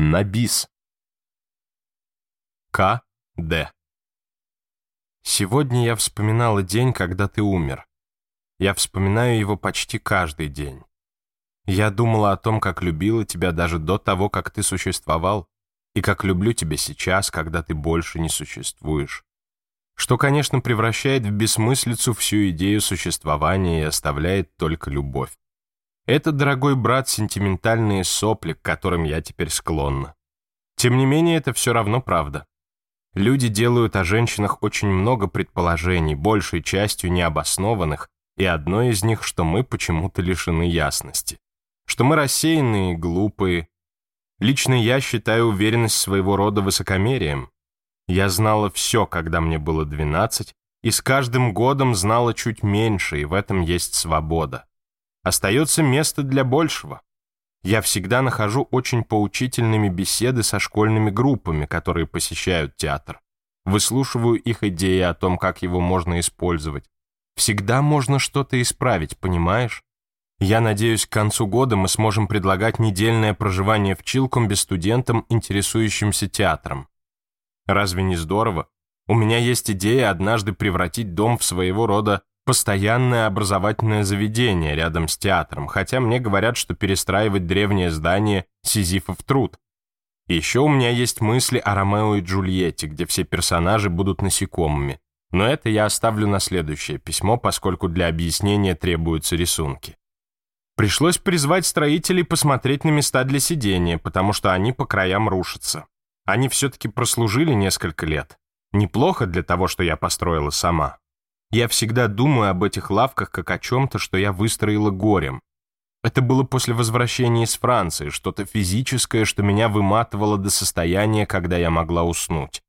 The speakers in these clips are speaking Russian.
на бис. К. Д. Сегодня я вспоминала день, когда ты умер. Я вспоминаю его почти каждый день. Я думала о том, как любила тебя даже до того, как ты существовал, и как люблю тебя сейчас, когда ты больше не существуешь. Что, конечно, превращает в бессмыслицу всю идею существования и оставляет только любовь. Это, дорогой брат, сентиментальные сопли, к которым я теперь склонна. Тем не менее, это все равно правда. Люди делают о женщинах очень много предположений, большей частью необоснованных, и одно из них, что мы почему-то лишены ясности. Что мы рассеянные, глупые. Лично я считаю уверенность своего рода высокомерием. Я знала все, когда мне было 12, и с каждым годом знала чуть меньше, и в этом есть свобода. Остается место для большего. Я всегда нахожу очень поучительными беседы со школьными группами, которые посещают театр. Выслушиваю их идеи о том, как его можно использовать. Всегда можно что-то исправить, понимаешь? Я надеюсь, к концу года мы сможем предлагать недельное проживание в Чилкомбе студентам, интересующимся театром. Разве не здорово? У меня есть идея однажды превратить дом в своего рода постоянное образовательное заведение рядом с театром, хотя мне говорят, что перестраивать древнее здание — сизифов труд. И еще у меня есть мысли о Ромео и Джульетте, где все персонажи будут насекомыми. Но это я оставлю на следующее письмо, поскольку для объяснения требуются рисунки. Пришлось призвать строителей посмотреть на места для сидения, потому что они по краям рушатся. Они все-таки прослужили несколько лет. Неплохо для того, что я построила сама. Я всегда думаю об этих лавках как о чем-то, что я выстроила горем. Это было после возвращения из Франции, что-то физическое, что меня выматывало до состояния, когда я могла уснуть.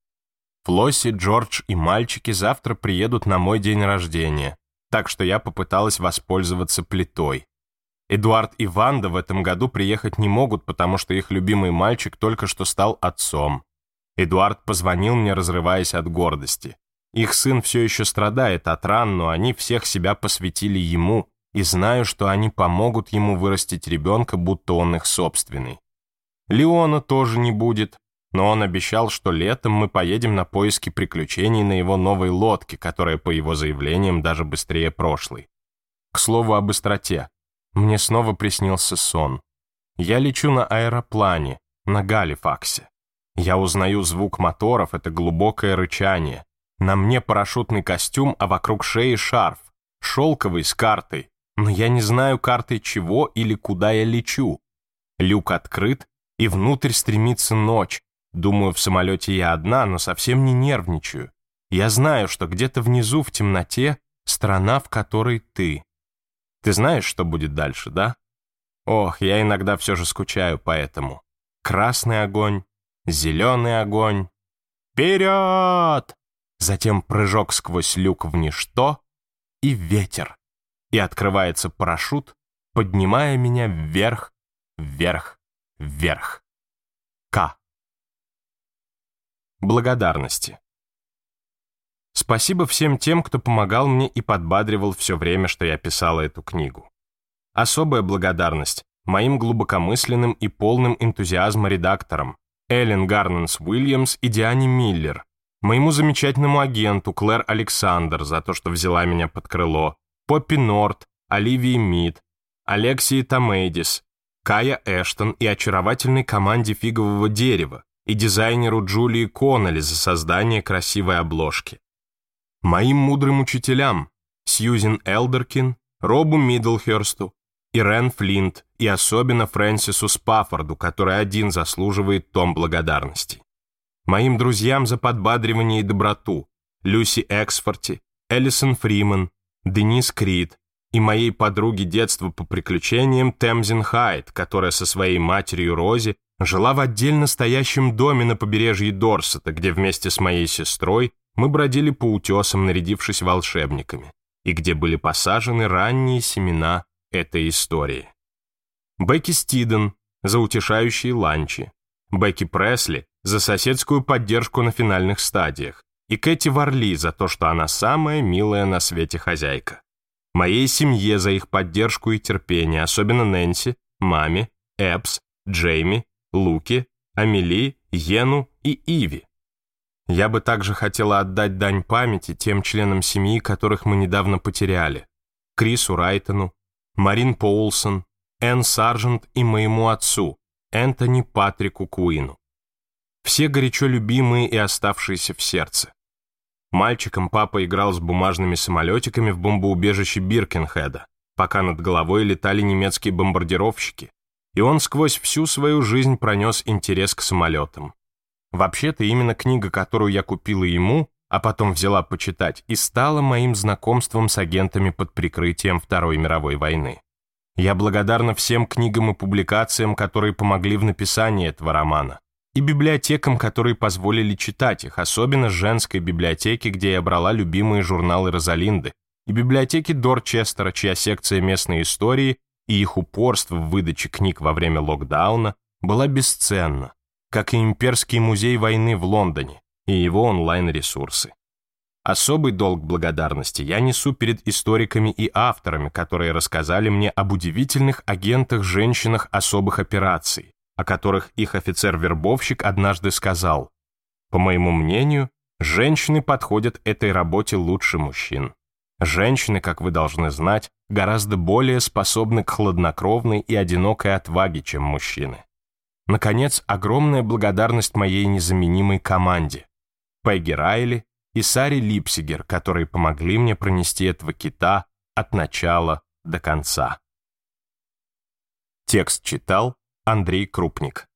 Флосси, Джордж и мальчики завтра приедут на мой день рождения, так что я попыталась воспользоваться плитой. Эдуард и Ванда в этом году приехать не могут, потому что их любимый мальчик только что стал отцом. Эдуард позвонил мне, разрываясь от гордости. Их сын все еще страдает от ран, но они всех себя посвятили ему, и знаю, что они помогут ему вырастить ребенка, будто он их собственный. Леона тоже не будет, но он обещал, что летом мы поедем на поиски приключений на его новой лодке, которая, по его заявлениям, даже быстрее прошлой. К слову о быстроте. Мне снова приснился сон. Я лечу на аэроплане, на Галифаксе. Я узнаю звук моторов, это глубокое рычание. На мне парашютный костюм, а вокруг шеи шарф. Шелковый с картой. Но я не знаю карты чего или куда я лечу. Люк открыт, и внутрь стремится ночь. Думаю, в самолете я одна, но совсем не нервничаю. Я знаю, что где-то внизу в темноте страна, в которой ты. Ты знаешь, что будет дальше, да? Ох, я иногда все же скучаю по этому. Красный огонь, зеленый огонь. Вперед! затем прыжок сквозь люк в ничто и ветер, и открывается парашют, поднимая меня вверх, вверх, вверх. К. Благодарности. Спасибо всем тем, кто помогал мне и подбадривал все время, что я писала эту книгу. Особая благодарность моим глубокомысленным и полным энтузиазма редакторам Эллен Гарненс Уильямс и Диане Миллер, моему замечательному агенту Клэр Александр за то, что взяла меня под крыло, Поппи Норт, Оливии Мид, Алексии Томейдис, Кая Эштон и очаровательной команде «Фигового дерева» и дизайнеру Джулии Коннелли за создание красивой обложки. Моим мудрым учителям Сьюзен Элдеркин, Робу Миддлхерсту, Ирен Флинт и особенно Фрэнсису Спаффорду, который один заслуживает том благодарности моим друзьям за подбадривание и доброту, Люси Эксфорти, Эллисон Фриман, Денис Крид и моей подруге детства по приключениям Темзин Хайт, которая со своей матерью Рози жила в отдельно стоящем доме на побережье Дорсета, где вместе с моей сестрой мы бродили по утесам, нарядившись волшебниками, и где были посажены ранние семена этой истории. Бекки Стиден за утешающие ланчи, Бекки Пресли за соседскую поддержку на финальных стадиях, и Кэти Варли за то, что она самая милая на свете хозяйка. Моей семье за их поддержку и терпение, особенно Нэнси, маме, Эпс, Джейми, Луки, Амели, Йену и Иви. Я бы также хотела отдать дань памяти тем членам семьи, которых мы недавно потеряли. Крису Райтону, Марин Поулсон, Энн Сарджент и моему отцу, Энтони Патрику Куину все горячо любимые и оставшиеся в сердце. Мальчиком папа играл с бумажными самолетиками в бомбоубежище Биркенхеда, пока над головой летали немецкие бомбардировщики, и он сквозь всю свою жизнь пронес интерес к самолетам. Вообще-то именно книга, которую я купила ему, а потом взяла почитать, и стала моим знакомством с агентами под прикрытием Второй мировой войны. Я благодарна всем книгам и публикациям, которые помогли в написании этого романа и библиотекам, которые позволили читать их, особенно женской библиотеке, где я брала любимые журналы Розалинды, и библиотеки Дорчестера, чья секция местной истории и их упорство в выдаче книг во время локдауна была бесценна, как и Имперский музей войны в Лондоне и его онлайн-ресурсы. Особый долг благодарности я несу перед историками и авторами, которые рассказали мне об удивительных агентах-женщинах особых операций, о которых их офицер-вербовщик однажды сказал, «По моему мнению, женщины подходят этой работе лучше мужчин. Женщины, как вы должны знать, гораздо более способны к хладнокровной и одинокой отваге, чем мужчины. Наконец, огромная благодарность моей незаменимой команде. Пегги Райли и Саре Липсигер, которые помогли мне пронести этого кита от начала до конца. Текст читал Андрей Крупник.